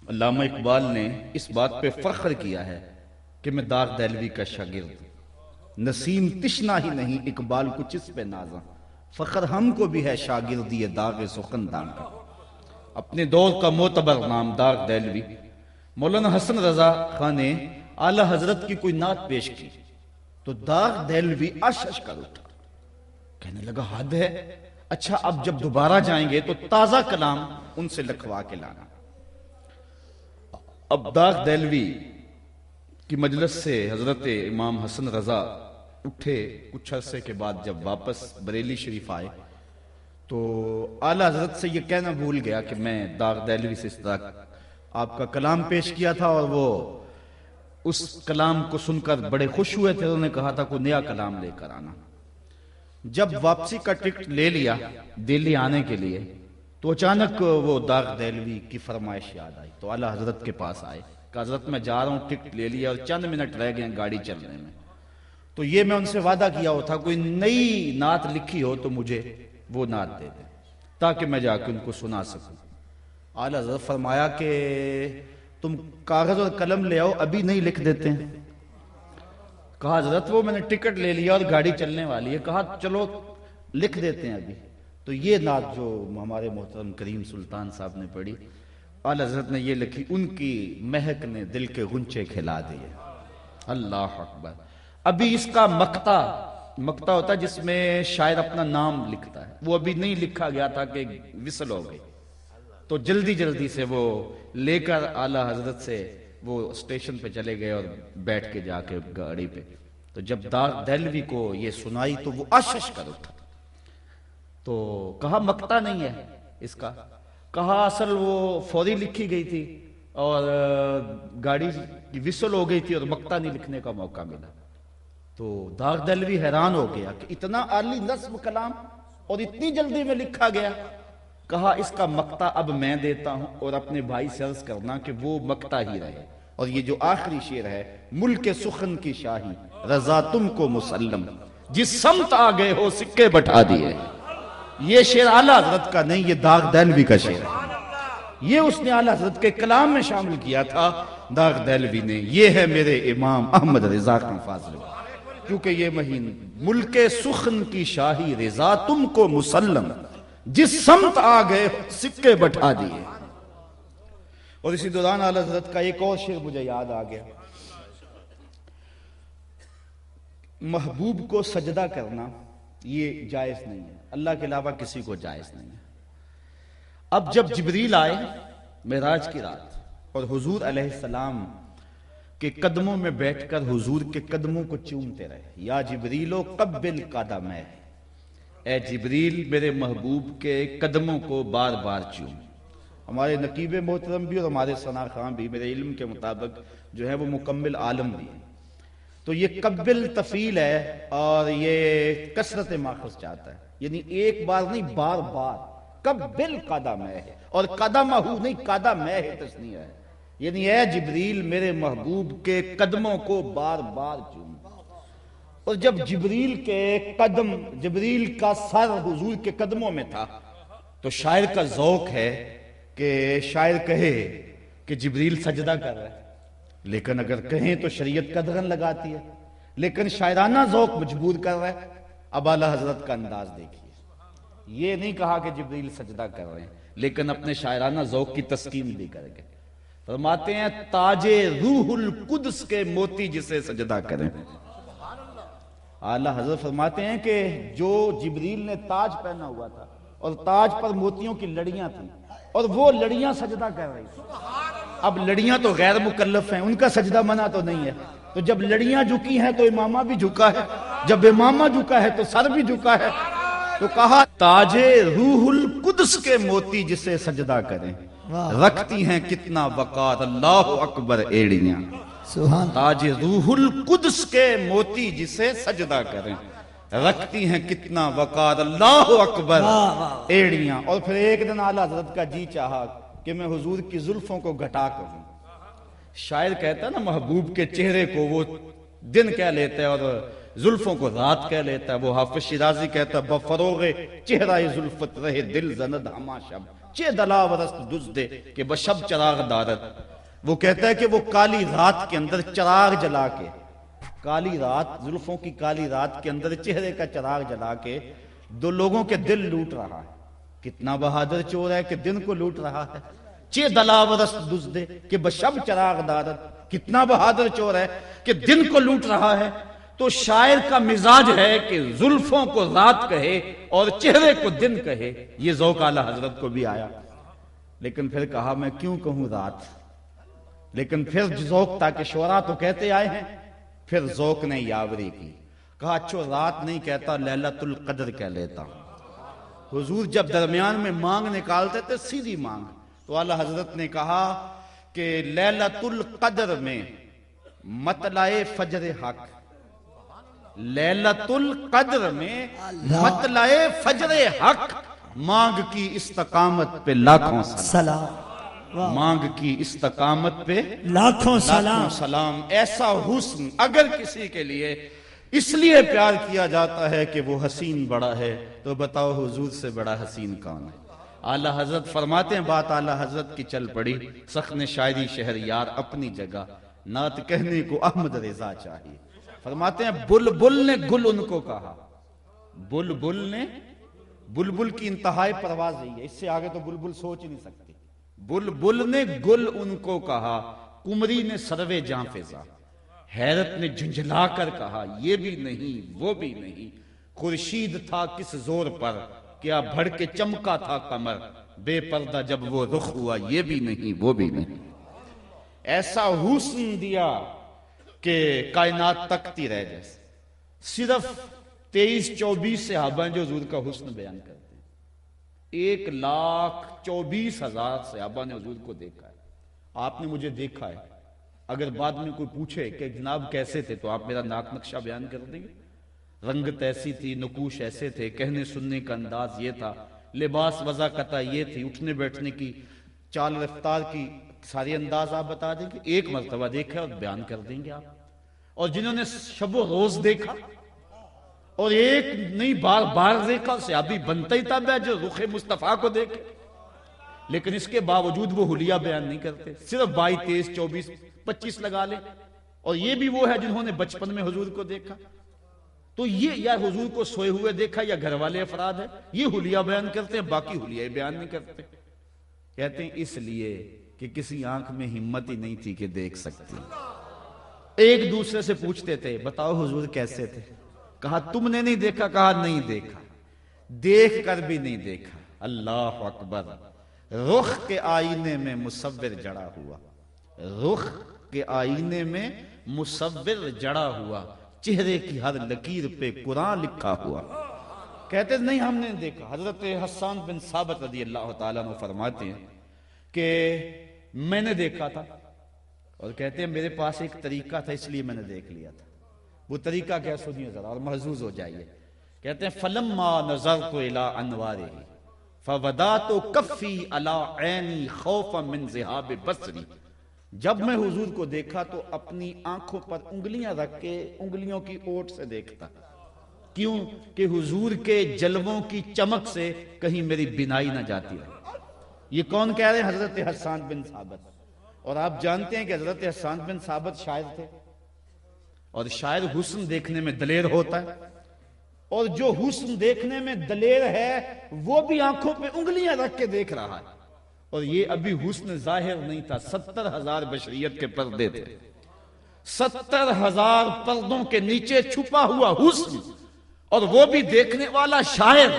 علامہ اقبال نے اس بات پہ فخر کیا ہے کہ میں داغ دہلوی کا شاگرد نسیم تشنا ہی نہیں، اقبال کچھ اس پہ نازا فخر ہم کو بھی ہے شاگردی داغ سخندان کا۔ اپنے دور کا معتبر نام داغ دہلوی۔ مولانا حسن رضا خان نے اعلی حضرت کی کوئی نعت پیش کی۔ تو داغ دہلوی اشش کر اٹھا۔ کہنے لگا، حد ہے۔ اچھا اب جب دوبارہ جائیں گے تو تازہ کلام ان سے لکھوا کے لانا۔ اب داغ دہلوی کی مجلس سے حضرت امام حسن رضا اٹھے کچھ عرصے کے بعد جب واپس بریلی شریف آئے، تو اعلی حضرت سے یہ کہنا بھول گیا کہ میں داغ دہلوی سے اس طرح آپ کا کلام پیش کیا تھا اور وہ اس کلام کو سن کر بڑے خوش ہوئے تھے۔ انہوں نے کہا تھا کوئی نیا کلام لے کر آنا۔ جب واپسی کا ٹکٹ لے لیا دلی آنے کے لیے تو اچانک وہ داغ دہلوی کی فرمائش یاد آئی۔ تو اعلیٰ حضرت کے پاس آئے کہ حضرت میں جا رہا ہوں، ٹکٹ لے لیا اور چند منٹ رہ گئے گاڑی چلنے میں۔ تو یہ میں ان سے وعدہ کیا ہو تھا کوئی نئی نعت لکھی ہو تو مجھے وہ نعت دے دے، تاکہ میں جا کے ان کو سنا سکوں۔ اعلیٰ حضرت فرمایا کہ تم کاغذ اور قلم لے آؤ، ابھی نہیں لکھ دیتے۔ ہیں کہا حضرت، وہ میں نے ٹکٹ لے لیا اور گاڑی چلنے والی ہے، کہا چلو لکھ دیتے ہیں ابھی۔ تو یہ نعت جو ہمارے محترم کریم سلطان صاحب نے پڑھی، اعلی حضرت نے یہ لکھی، ان کی مہک نے دل کے غنچے کھلا دیے۔ اللہ اکبر۔ ابھی اس کا مکتا مکتا ہوتا ہے جس میں شاعر اپنا نام لکھتا ہے۔ وہ ابھی نہیں لکھا گیا تھا کہ وصل ہو گئی۔ تو جلدی جلدی سے وہ لے کر اعلی حضرت سے وہ اسٹیشن پہ چلے گئے اور بیٹھ کے جا کے گاڑی پہ۔ تو جب دہلوی کو یہ سنائی تو وہ اشش کر اٹھا۔ تو کہا مکتا نہیں ہے اس کا۔ کہا اصل وہ فوری لکھی گئی تھی اور گاڑی کی ہو گئی تھی اور مکتا نہیں لکھنے کا موقع ملا۔ تو داغ دلوی حیران ہو گیا کہ اتنا عالی نصب کلام اور اتنی جلدی میں لکھا گیا۔ کہا اس کا مکتا اب میں دیتا ہوں اور اپنے بھائی سے عرض کرنا کہ وہ مکتا ہی رہے۔ اور یہ جو آخری شعر ہے، ملک سخن کی شاہی، رضا تم کو مسلم، جس سمت آ گئے ہو، سکے بٹھا دیے یہ شعر اعلیٰ حضرت کا نہیں، یہ داغ دہلوی کا شعر ہے۔ یہ اس نے اعلیٰ حضرت کے کلام میں شامل کیا تھا۔ داغ دہلوی نے، یہ ہے میرے امام احمد رضا خان فاضل۔ کیونکہ یہ مہین ملک سخن کی شاہی رضا تم کو مسلم، جس سمت آ گئے، سکے بٹھا دیے۔ اور اسی دوران اعلیٰ حضرت کا ایک اور شعر مجھے یاد آ گیا۔ محبوب کو سجدہ کرنا، یہ جائز نہیں ہے۔ اللہ کے علاوہ کسی کو جائز نہیں ہے۔ اب جب جبریل آئے معراج کی رات اور حضور علیہ السلام کے قدموں میں بیٹھ کر حضور کے قدموں کو چومتے رہے، یا جبریلو قبل قدم ہے اے جبریل میرے محبوب کے قدموں کو بار بار چوم۔ ہمارے نقیب محترم بھی اور ہمارے ثنا خان بھی میرے علم کے مطابق جو ہے وہ مکمل عالم بھی ہیں۔ تو یہ قبل تفیل ہے اور یہ کثرت ماخذ چاہتا ہے۔ یعنی ایک بار نہیں، بار بار۔ قبل قدم ہے؟ اور قدم ہو نہیں، قدم ہے تسنیہ ہے۔ یعنی اے جبریل، میرے محبوب کے قدموں کو بار بار چوم۔ اور جب جبریل کے قدم، جبریل کا سر حضور کے قدموں میں تھا، تو شاعر کا ذوق ہے کہ شاعر کہے کہ جبریل سجدہ کر رہا ہے۔ لیکن اگر کہیں تو شریعت قدغن لگاتی ہے۔ لیکن شاعرانہ ذوق مجبور کر رہا ہے۔ اب اعلی حضرت کا انداز دیکھیے۔ یہ نہیں کہا کہ جبریل سجدہ کر رہے ہیں، لیکن اپنے شاعرانہ ذوق کی تسکین بھی کر گئے فرماتے ہیں، تاج روح القدس کے موتی جسے سجدہ کریں۔ اعلی حضرت فرماتے ہیں کہ جو جبریل نے تاج پہنا ہوا تھا، اور تاج پر موتیوں کی لڑیاں تھیں، اور وہ لڑیاں سجدہ کر رہی تھی اب لڑیاں تو غیر مکلف ہیں، ان کا سجدہ منع تو نہیں ہے۔ تو جب لڑیاں جھکی ہیں تو امامہ بھی جھکا ہے۔ جب امامہ جھکا ہے تو سر بھی جھکا ہے۔ تو کہا تاج روح القدس کے موتی جسے سجدہ کریں۔ رکھتی ہیں کتنا وقار۔ اللہ اکبر ایڑیاں۔ سبحان۔ تاج روح القدس کے موتی جسے سجدہ کریں۔ رکھتی ہیں کتنا وقار۔ اللہ اکبر ایڑیاں۔ اور پھر ایک دن اعلی حضرت کا جی چاہا کہ میں حضور کی زلفوں کو گھٹا کروں۔ شاعر کہتا نا، محبوب کے چہرے کو وہ دن کہہ لیتا ہے اور زلفوں کو رات کہہ لیتا ہے۔ وہ حافظ شیرازی کہتا ہے، بفروغ چہرہ زلفت رہے، دل زند ہما شب چہ دلا ورست دز دے کہ بشب چراغ دارت وہ کہتا ہے کہ وہ کالی رات کے اندر چراغ جلا کے، کالی رات، زلفوں کی کالی رات کے اندر چہرے کا چراغ جلا کے دو لوگوں کے دل لوٹ رہا ہے۔ کتنا بہادر چور ہے کہ دن کو لوٹ رہا ہے۔ چے دلاورست دز دے کہ بشب چراغ دارت کتنا بہادر چور ہے کہ دن کو لوٹ رہا ہے۔ تو شاعر کا مزاج ہے کہ زلفوں کو رات کہے اور چہرے کو دن کہے۔ یہ ذوق اعلی حضرت کو بھی آیا۔ لیکن پھر کہا، میں کیوں کہوں رات لیکن پھر ذوق، تاکہ شورا تو کہتے آئے ہیں، پھر ذوق نے یاوری کی۔ کہا، اچھو رات نہیں کہتا لیلت القدر کہہ لیتا۔ حضور جب درمیان میں مانگ نکالتے تھے، سیدھی مانگ۔ تو اعلی حضرت نے کہا کہ لیلت القدر میں مطلع فجر حق۔ لیلت القدر میں مطلع فجر حق۔ مانگ کی استقامت پہ لاکھوں سلام۔ مانگ کی استقامت پہ لاکھوں سلام۔ سلام۔ ایسا حسن اگر کسی کے لیے اس لیے پیار کیا جاتا ہے کہ وہ حسین بڑا ہے تو بتاؤ حضور سے بڑا حسین کون ہے؟ اعلی حضرت فرماتے ہیں، بات اعلی حضرت کی چل پڑی۔ سخن شاعری شہر یار اپنی جگہ۔ نعت کہنے کو احمد رضا چاہیے۔ فرماتے ہیں، بلبل نے گل ان کو کہا۔ بلبل نے، بلبل کی انتہائی پرواز نہیں ہے۔ اس سے آگے تو بلبل سوچ ہی نہیں سکتی بلبل نے گل ان کو کہا۔ کمری نے سروے جہاں فضا حیرت نے جھنجھلا کر کہا، یہ بھی نہیں، وہ بھی نہیں۔ خورشید تھا کس زور پر۔ کیا بھڑ کے چمکا تھا کمر۔ بے پردہ جب وہ رخ ہوا، یہ بھی نہیں، وہ بھی نہیں۔ ایسا حسن دیا کہ کائنات تکتی رہ جیسے صرف تیئیس چوبیس صحابہ ہیں جو حضور کا حسن بیان کرتے ہیں۔ ایک لاکھ چوبیس ہزار صحابہ نے حضور کو دیکھا ہے۔ آپ نے مجھے دیکھا ہے۔ اگر بعد میں کوئی پوچھے کہ جناب کیسے تھے، تو آپ میرا ناک نقشہ بیان کر دیں گے۔ رنگت ایسی تھی، نکوش ایسے تھے، کہنے سننے کا انداز یہ تھا۔ لباس وضع قطع یہ تھی، اٹھنے بیٹھنے کی، چال رفتار کی، ساری انداز آپ بتا دیں گے ایک مرتبہ دیکھا اور بیان کر دیں گے آپ۔ اور جنہوں نے شب و روز دیکھا، اور ایک نہیں بار بار دیکھا صحابی بنتا ہی تب ہے جو رخ مصطفیٰ کو دیکھے۔ لیکن اس کے باوجود وہ حلیہ بیان نہیں کرتے، صرف بائی تیس چوبیس، پچیس لگا لے۔ اور یہ بھی وہ ہے جنہوں نے بچپن میں حضور کو دیکھا۔ تو یہ یا حضور کو سوئے ہوئے دیکھا یا گھر والے افراد ہے یہ حلیہ بیان کرتے ہیں، باقی حلیہ بیان نہیں کرتے۔ کہتے ہیں، اس لیے کہ کسی آنکھ میں ہمت ہی نہیں تھی کہ دیکھ سکتی۔ ایک دوسرے سے پوچھتے تھے، بتاؤ حضور کیسے تھے؟ کہا، تم نے نہیں دیکھا؟ کہا، نہیں دیکھا۔ دیکھ کر بھی نہیں دیکھا۔ اللہ اکبر۔ رخ کے آئینے میں مصور جڑا ہوا۔ رخ کے آئینے میں مصور جڑا ہوا۔ چہرے کی ہر لکیر پہ قرآن لکھا ہوا۔ کہتے نہیں، ہم نے دیکھا۔ حضرت حسان بن ثابت رضی اللہ تعالیٰ نے فرماتے ہیں کہ میں نے دیکھا تھا۔ اور کہتے ہیں، میرے پاس ایک طریقہ تھا، اس لیے میں نے دیکھ لیا تھا۔ وہ طریقہ کیا، سنیے ذرا، اور محظوظ ہو جائیے۔ کہتے ہیں، فلما نظرت الى انواره فودات کفی علی عینی خوفا من ذهاب بصری۔ جب میں حضور کو دیکھا تو اپنی آنکھوں پر انگلیاں رکھ کے انگلیوں کی اوٹ سے دیکھتا۔ کیوں کہ حضور کے جلووں کی چمک سے کہیں میری بینائی نہ جاتی رہے یہ کون کہہ رہے ہیں؟ حضرت حسان بن ثابت۔ اور آپ جانتے ہیں کہ حضرت حسان بن ثابت شاعر تھے۔ اور شاعر حسن دیکھنے میں دلیر ہوتا ہے۔ اور جو حسن دیکھنے میں دلیر ہے، وہ بھی آنکھوں پہ انگلیاں رکھ کے دیکھ رہا ہے۔ اور یہ ابھی حسن ظاہر نہیں تھا، ستر ہزار بشریت کے پردے تھے۔ ستر ہزار پردوں کے نیچے چھپا ہوا حسن، اور وہ بھی دیکھنے والا شاعر،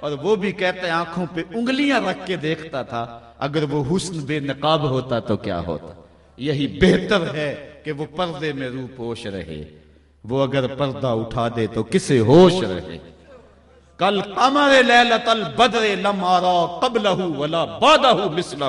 اور وہ بھی کہتے آنکھوں پہ انگلیاں رکھ کے دیکھتا تھا۔ اگر وہ حسن بے نقاب ہوتا تو کیا ہوتا؟ یہی بہتر ہے کہ وہ پردے میں رو پوش رہے۔ وہ اگر پردہ اٹھا دے تو کسے ہوش رہے؟ کل قمر لیلت البدر لم آرا قبلہ ولا بادہ مثلہ۔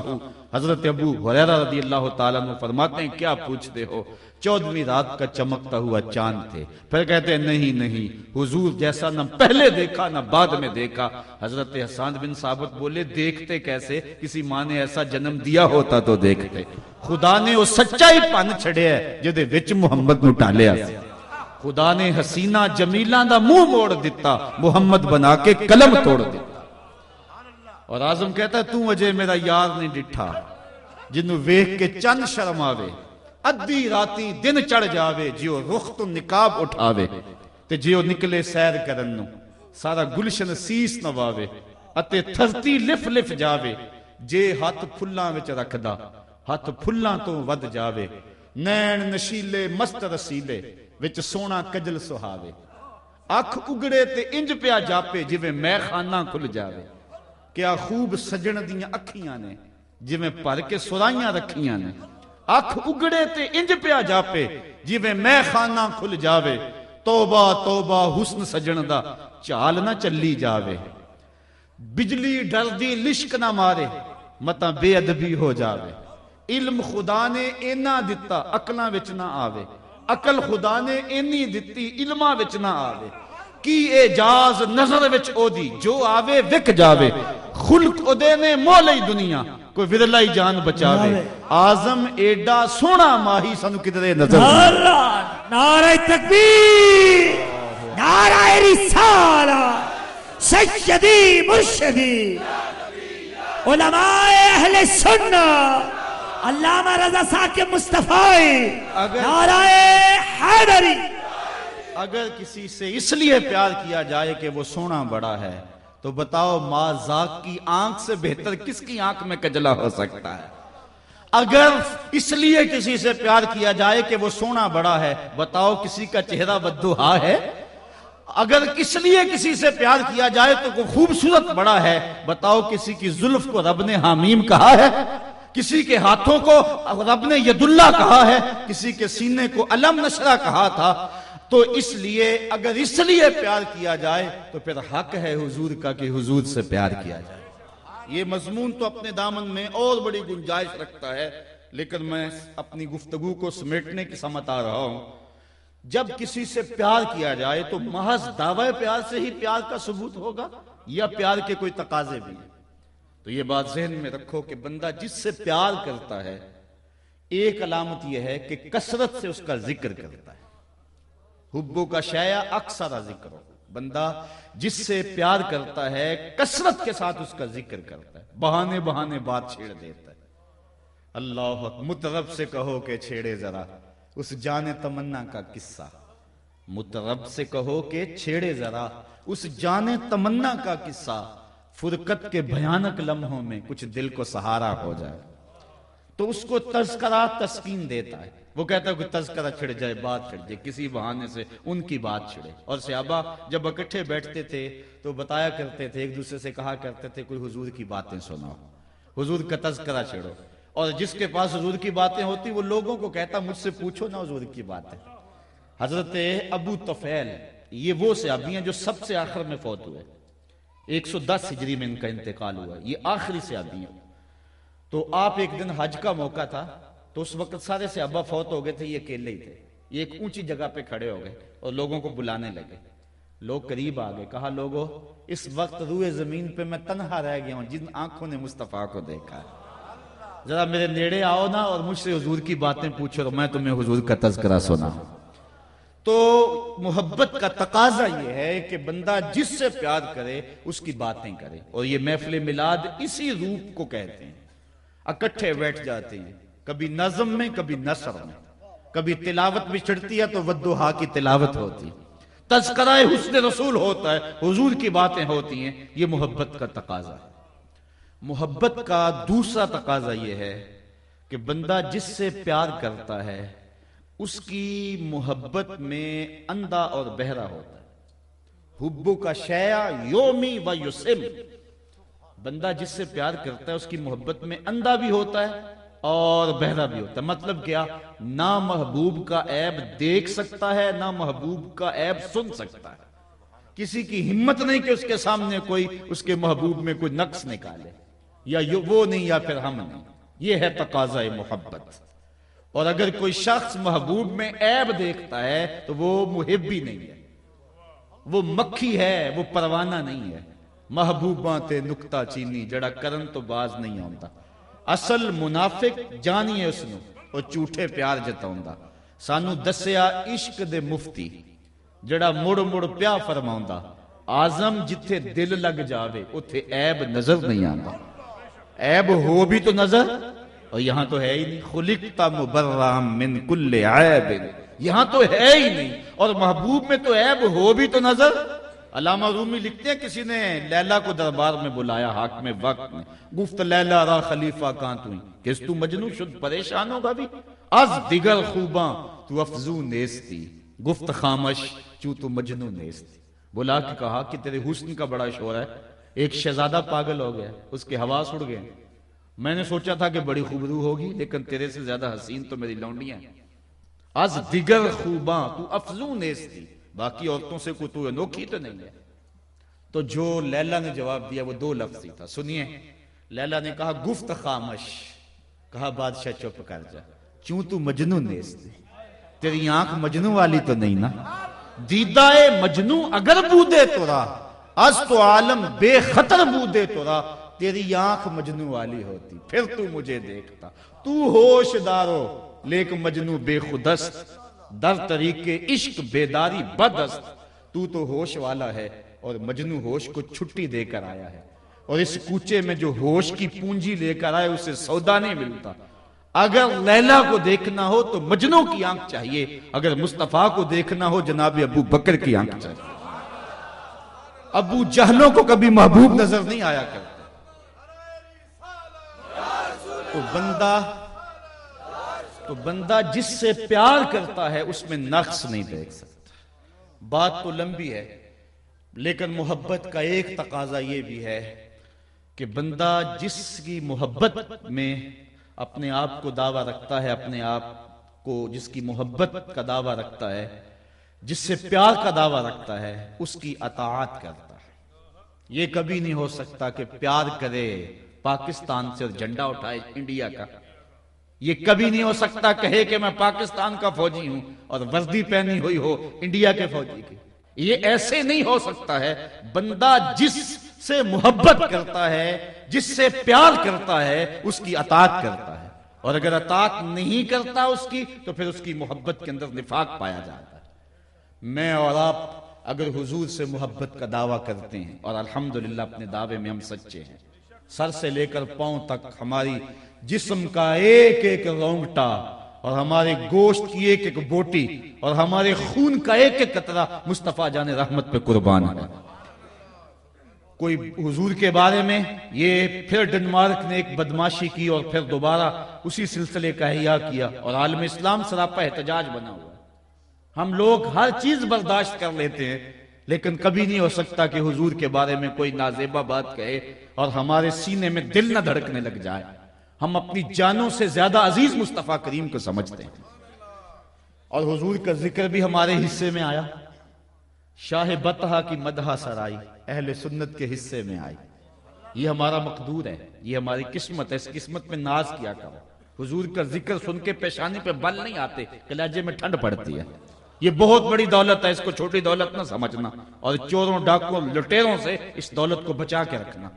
حضرت ابو حریرہ رضی اللہ تعالیٰ نے فرماتے ہیں، کیا پوچھتے ہو؟ چودویں رات کا چمکتا ہوا چاند تھے۔ پھر کہتے ہیں، نہیں نہیں، حضور جیسا نہ پہلے دیکھا، نہ بعد میں دیکھا۔ حضرت حسان بن ثابت بولے، دیکھتے کیسے؟ کسی ماں نے ایسا جنم دیا ہوتا تو دیکھتے۔ خدا نے وہ سچائی پن چھڑے ہے جدے وچ محمد نو ٹالیا۔ سی خدا نے حسینہ جمیلہ دا منہ موڑ دیتا محمد بنا کے قلم توڑ دیتا اور آزم کہتا ہے، تو اجے میرا یار نہیں ڈٹھا جنو ویخ کے چند شرم آوے، ادھی راتی دن چڑھ جاوے، جیو رخ تو نکاب اٹھاوے، تے جیو نکلے سیر کرن نو، سارا گلشن سیس نواوے اتے تھرتی لف لف جاوے، جے ہاتھ پھلاں وچ رکھدا، ہاتھ پھلاں تو ود جاوے، نین نشیلے مست رسیلے وچ سونا کجل سہاوے۔ اکھ اگڑے تے انج پیا جاپے جویں میں خانہ کھل جاوے۔ کیا خوب سجن دیاں اکھیاں نے، جویں پر کے سرائیاں رکھیاں نے۔ اکھ اگڑے تے انج پیا جاپے جویں میں خانہ کھل جاوے۔ توبہ توبہ، حسن سجن دا چال نہ چلی جاوے۔ بجلی ڈر دی لشک نہ مارے متا بے ادبی ہو جاوے۔ علم خدا نے اینا دتا، اکلاں وچ نہ آوے۔ عقل خدا نے اینی دتی علماں وچ نہ آوے۔ کی اعجاز نظر وچ او دی جو آوے وک جاوے۔ خلق او دے نے مولی دنیا کوئی ودلائی جان بچاوے۔ آزم ایڈا سونا ماہی سنو کدرے نظر نعرہ نعرہ تکبیر نعرہ رسالہ سیدی مرشدی علماء اہل سنہ۔ علامہ رضا صاحب مصطفی نعرہ حیدری۔ اگر کسی سے اس لیے پیار کیا جائے کہ وہ سونا بڑا ہے تو بتاؤ ماں ذاک کی آنکھ سے بہتر کس کی آنکھ میں کجلا ہو سکتا ہے؟ اگر اس لیے کسی سے پیار کیا جائے کہ وہ سونا بڑا ہے بتاؤ کسی کا چہرہ بدوہا ہے؟ اگر اس لیے کسی سے پیار کیا جائے تو کوئی خوبصورت بڑا ہے بتاؤ کسی کی زلف کو رب نے حامیم کہا ہے؟ کسی کے ہاتھوں کو رب نے ید اللہ کہا ہے، کسی کے سینے کو علم نشرہ کہا تھا، تو اس لیے اگر اس لیے پیار کیا جائے، تو پھر حق ہے حضور کا کہ حضور سے پیار کیا جائے۔ یہ مضمون تو اپنے دامن میں اور بڑی گنجائش رکھتا ہے، لیکن میں اپنی گفتگو کو سمیٹنے کی سمت آ رہا ہوں۔ جب کسی سے پیار کیا جائے، تو محض دعوی پیار سے ہی پیار کا ثبوت ہوگا یا پیار کے کوئی تقاضے بھی ہیں؟ تو یہ بات ذہن میں رکھو کہ بندہ جس سے پیار کرتا ہے، ایک علامت یہ ہے کہ کثرت سے اس کا ذکر کرتا ہے۔ حبو کا شایا اکثر ذکر ہو۔ بندہ جس سے پیار کرتا ہے، کثرت کے ساتھ اس کا ذکر کرتا ہے۔ بہانے بہانے بات چھیڑ دیتا ہے۔ اللہ مترب سے کہو کہ چھیڑے ذرا، اس جان تمنا کا قصہ۔ مترب سے کہو کہ چھیڑے ذرا، اس جان تمنا کا قصہ۔ فرقت کے بھیانک لمحوں میں کچھ دل کو سہارا ہو جائے۔ تو اس کو تذکرہ تسکین دیتا ہے۔ وہ کہتا ہے کہ تذکرہ چھڑ جائے، بات چھڑ جائے، کسی بہانے سے ان کی بات چھڑے۔ اور صحابہ جب اکٹھے بیٹھتے تھے تو بتایا کرتے تھے، ایک دوسرے سے کہا کرتے تھے، کوئی حضور کی باتیں سناؤ۔ حضور کا تذکرہ چھڑو۔ اور جس کے پاس حضور کی باتیں ہوتی، وہ لوگوں کو کہتا، مجھ سے پوچھو نا حضور کی باتیں۔ حضرت ابو تفیل یہ وہ صحابی ہیں جو سب سے آخر میں فوت ہوئے۔ ایک سو دس ہجری میں ان کا انتقال ہوا۔ یہ آخری صحابی ہیں۔ تو آپ ایک دن حج کا موقع تھا، تو اس وقت سارے صحابہ فوت ہو گئے تھے، یہ اکیلے ہی تھے۔ یہ ایک اونچی جگہ پہ کھڑے ہو گئے اور لوگوں کو بلانے لگے۔ لوگ قریب آ گئے، کہا لوگوں اس وقت روئے زمین پہ میں تنہا رہ گیا ہوں، جن آنکھوں نے مصطفیٰ کو دیکھا۔ ذرا میرے نیڑے آؤ نا اور مجھ سے حضور کی باتیں پوچھو میں تمہیں حضور کا تذکرہ سنا تو محبت کا تقاضا یہ ہے کہ بندہ جس سے پیار کرے، اس کی باتیں کرے۔ اور یہ محفل میلاد اسی روپ کو کہتے ہیں۔ اکٹھے بیٹھ جاتے ہیں۔ کبھی نظم میں، کبھی نثر میں۔ کبھی تلاوت بھی چڑھتی ہے تو ودوہا کی تلاوت ہوتی ہے۔ تذکرہ حسن رسول ہوتا ہے، حضور کی باتیں ہوتی ہیں۔ یہ محبت کا تقاضا ہے۔ محبت کا دوسرا تقاضا یہ ہے کہ بندہ جس سے پیار کرتا ہے اس کی محبت میں اندھا اور بہرا ہوتا ہے۔ حبو کا شیا یومی و یوسم بندہ جس سے پیار کرتا ہے اس کی محبت میں اندھا بھی ہوتا ہے اور بہرا بھی ہوتا ہے۔ مطلب کیا؟ نہ محبوب کا عیب دیکھ سکتا ہے، نہ محبوب کا عیب سن سکتا ہے۔ کسی کی ہمت نہیں کہ اس کے سامنے کوئی، اس کے محبوب میں کوئی نقص نکالے۔ یا وہ نہیں یا پھر ہم نہیں۔ یہ ہے تقاضا محبت۔ اور اگر کوئی شخص محبوب میں عیب دیکھتا ہے تو وہ محب بھی نہیں ہے۔ وہ مکھی ہے، وہ پروانہ نہیں ہے۔ محبوباں تے نکتہ چینی، جڑا کرن تو باز نہیں ہوتا اصل منافق جانیے اس نو اور جھوٹے پیار جتاوندا۔ سانو دسیا عشق دے مفتی، جڑا مڑ مڑ پیا فرماوندا۔ آزم جتھے دل لگ جاوے اتھے عیب نظر نہیں آندا۔ عیب ہو بھی تو نظر اور یہاں تو ہے ہی نہیں۔ خلقتا مبرام من کل عیب یہاں تو ہے ہی نہیں۔ اور محبوب میں تو عیب ہو بھی تو نظر۔ علامہ رومی لکھتے ہیں کسی نے لیلا کو دربار میں بلایا حاک میں وقت میں۔ گفت لیلا را خلیفہ کان تو کس تو مجنو شد، پریشان ہوگا بھی۔ از دیگر خوباں تو افزو نیستی۔ گفت خامش، چو تو مجنو نیستی۔ بلا کے کہا کہ تیرے حسن کا بڑا شور ہے۔ ایک شہزادہ پاگل ہو گیا، اس کے ہوا سڑ گئے۔ میں نے سوچا تھا کہ بڑی خوبرو ہوگی، لیکن تیرے سے زیادہ حسین تو میری لونڈیاں از دیگر خوباں تو افزو نیستی باقی عورتوں سے کوئی تو انوکھی تو نہیں ہے۔ تو جو لیلا نے جواب دیا، وہ دو لفظ ہی تھا۔ سنیے، لیلا نے کہا، گفت خامش۔ کہا، بادشاہ چپ کر جا۔ چوں تو مجنو نیس دے تیری آنکھ مجنو والی تو نہیں نا؟ دیدہ مجنو اگر بودے تو را از تو عالم بے خطر بودے تو را تیری آنکھ مجنو والی ہوتی، پھر تو مجھے دیکھتا۔ تو ہوش دارو، لیکن مجنو بے خودست، در طریق عشق بیداری بدست۔ تو تو ہوش والا ہے اور مجنو ہوش کو چھٹی دے کر آیا ہے۔ اور اس کوچے میں جو ہوش کی پونجی لے کر آئے، اسے سودا نہیں ملتا۔ اگر لیلا کو دیکھنا ہو تو مجنو کی آنکھ چاہیے۔ اگر مصطفیٰ کو دیکھنا ہو، جناب ابو بکر کی آنکھ چاہیے۔ ابو جہلوں کو کبھی محبوب نظر نہیں آیا کرتا۔ تو بندہ تو بندہ جس سے پیار کرتا ہے اس میں نقص نہیں دیکھ سکتا۔ بات تو لمبی ہے، لیکن محبت کا ایک تقاضا یہ بھی ہے کہ بندہ جس کی محبت میں اپنے آپ کو دعویٰ رکھتا ہے، اپنے آپ کو جس کی محبت کا دعویٰ رکھتا ہے، جس سے پیار کا دعویٰ رکھتا ہے، اس کی اطاعت کرتا ہے۔ یہ کبھی نہیں ہو سکتا کہ پیار کرے۔ پاکستان سے جھنڈا اٹھائے انڈیا کا۔ یہ کبھی نہیں ہو سکتا کہے کہ میں پاکستان کا فوجی ہوں اور وردی پہنی ہوئی ہو انڈیا کے فوجی کی۔ یہ ایسے نہیں ہو سکتا ہے۔ بندہ جس سے محبت کرتا ہے، جس سے پیار کرتا ہے، اس کی اطاعت کرتا ہے۔ اور اگر اطاعت نہیں کرتا اس کی، تو پھر اس کی محبت کے اندر نفاق پایا جاتا ہے۔ میں اور آپ اگر حضور سے محبت کا دعویٰ کرتے ہیں اور الحمدللہ اپنے دعوے میں ہم سچے ہیں سر سے لے کر پاؤں تک ہماری جسم کا ایک ایک رونگٹا اور ہمارے گوشت کی ایک ایک بوٹی اور ہمارے خون کا ایک ایک قطرہ مصطفیٰ جان رحمت پہ قربان ہے۔ کوئی حضور کے بارے میں یہ پھر ڈنمارک نے ایک بدماشی کی اور پھر دوبارہ اسی سلسلے کا احیاء کیا اور عالم اسلام سراپا احتجاج بنا ہوا۔ ہم لوگ ہر چیز برداشت کر لیتے ہیں لیکن کبھی نہیں ہو سکتا کہ حضور کے بارے میں کوئی نازیبہ بات کہے اور ہمارے سینے میں دل نہ دھڑکنے لگ جائے۔ ہم اپنی جانوں سے زیادہ عزیز مصطفیٰ کریم کو سمجھتے ہیں۔ اور حضور کا ذکر بھی ہمارے حصے میں آیا۔ شاہ بتہا کی مدہا سرائی اہل سنت کے حصے میں آئی۔ یہ ہمارا مقدور ہے۔ یہ ہماری قسمت ہے۔ اس قسمت میں ناز کیا کرو۔ حضور کا ذکر سن کے پیشانی پہ بل نہیں آتے کلاجے میں ٹھنڈ پڑتی ہے۔ یہ بہت بڑی دولت ہے، اس کو چھوٹی دولت نہ سمجھنا۔ اور چوروں ڈاکوں لٹیروں سے اس دولت کو بچا کے رکھنا۔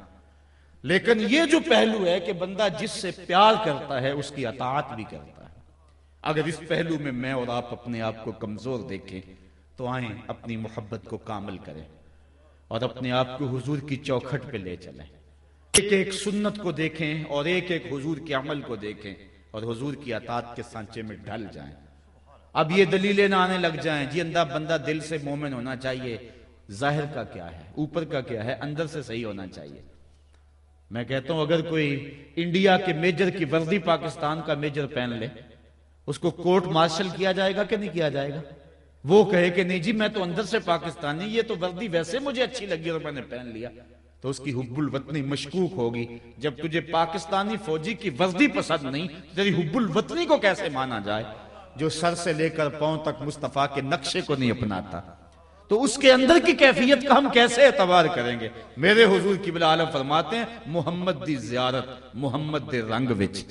لیکن یہ جو پہلو ہے کہ بندہ جس سے پیار کرتا ہے، اس کی اطاعت بھی کرتا ہے۔ اگر اس پہلو میں میں اور آپ اپنے آپ کو کمزور دیکھیں، تو آئیں اپنی محبت کو کامل کریں اور اپنے آپ کو حضور کی چوکھٹ پہ لے چلیں۔ ایک ایک سنت کو دیکھیں اور ایک ایک حضور کے عمل کو دیکھیں اور حضور کی اطاعت کے سانچے میں ڈھل جائیں۔ اب یہ دلیلیں نہ آنے لگ جائیں۔ جی اندر بندہ دل سے مومن ہونا چاہیے۔ ظاہر کا کیا ہے؟ اوپر کا کیا ہے؟ اندر سے صحیح ہونا چاہیے۔ میں کہتا ہوں، اگر کوئی انڈیا کے میجر کی وردی پاکستان کا میجر پہن لے، اس کو کورٹ مارشل کیا جائے گا کہ نہیں کیا جائے گا؟ وہ کہے کہ نہیں جی میں تو اندر سے پاکستانی، یہ تو وردی ویسے مجھے اچھی لگی اور میں نے پہن لیا۔ تو اس کی حب الوطنی مشکوک ہوگی۔ جب تجھے پاکستانی فوجی کی وردی پسند نہیں، تیری حب الوطنی کو کیسے مانا جائے؟ جو سر سے لے کر پاؤں تک مصطفیٰ کے نقشے کو نہیں اپناتا۔ تو اس کے اندر کی کیفیت کا ہم کیسے اعتبار کریں گے؟ میرے حضور کی عالم فرماتے ہیں، محمد دی زیارت، محمد دے رنگ وچ۔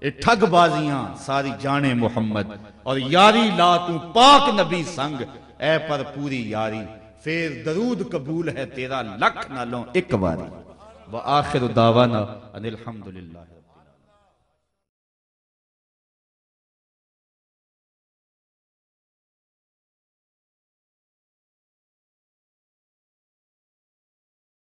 اے ٹھگ بازیاں، ساری جانے محمد۔ اور یاری لا تو پاک نبی سنگ۔ اے پر پوری یاری پھر درود قبول ہے تیرا، لکھ نہ لوں ایک باری وآخر دعوانا ان الحمدللہ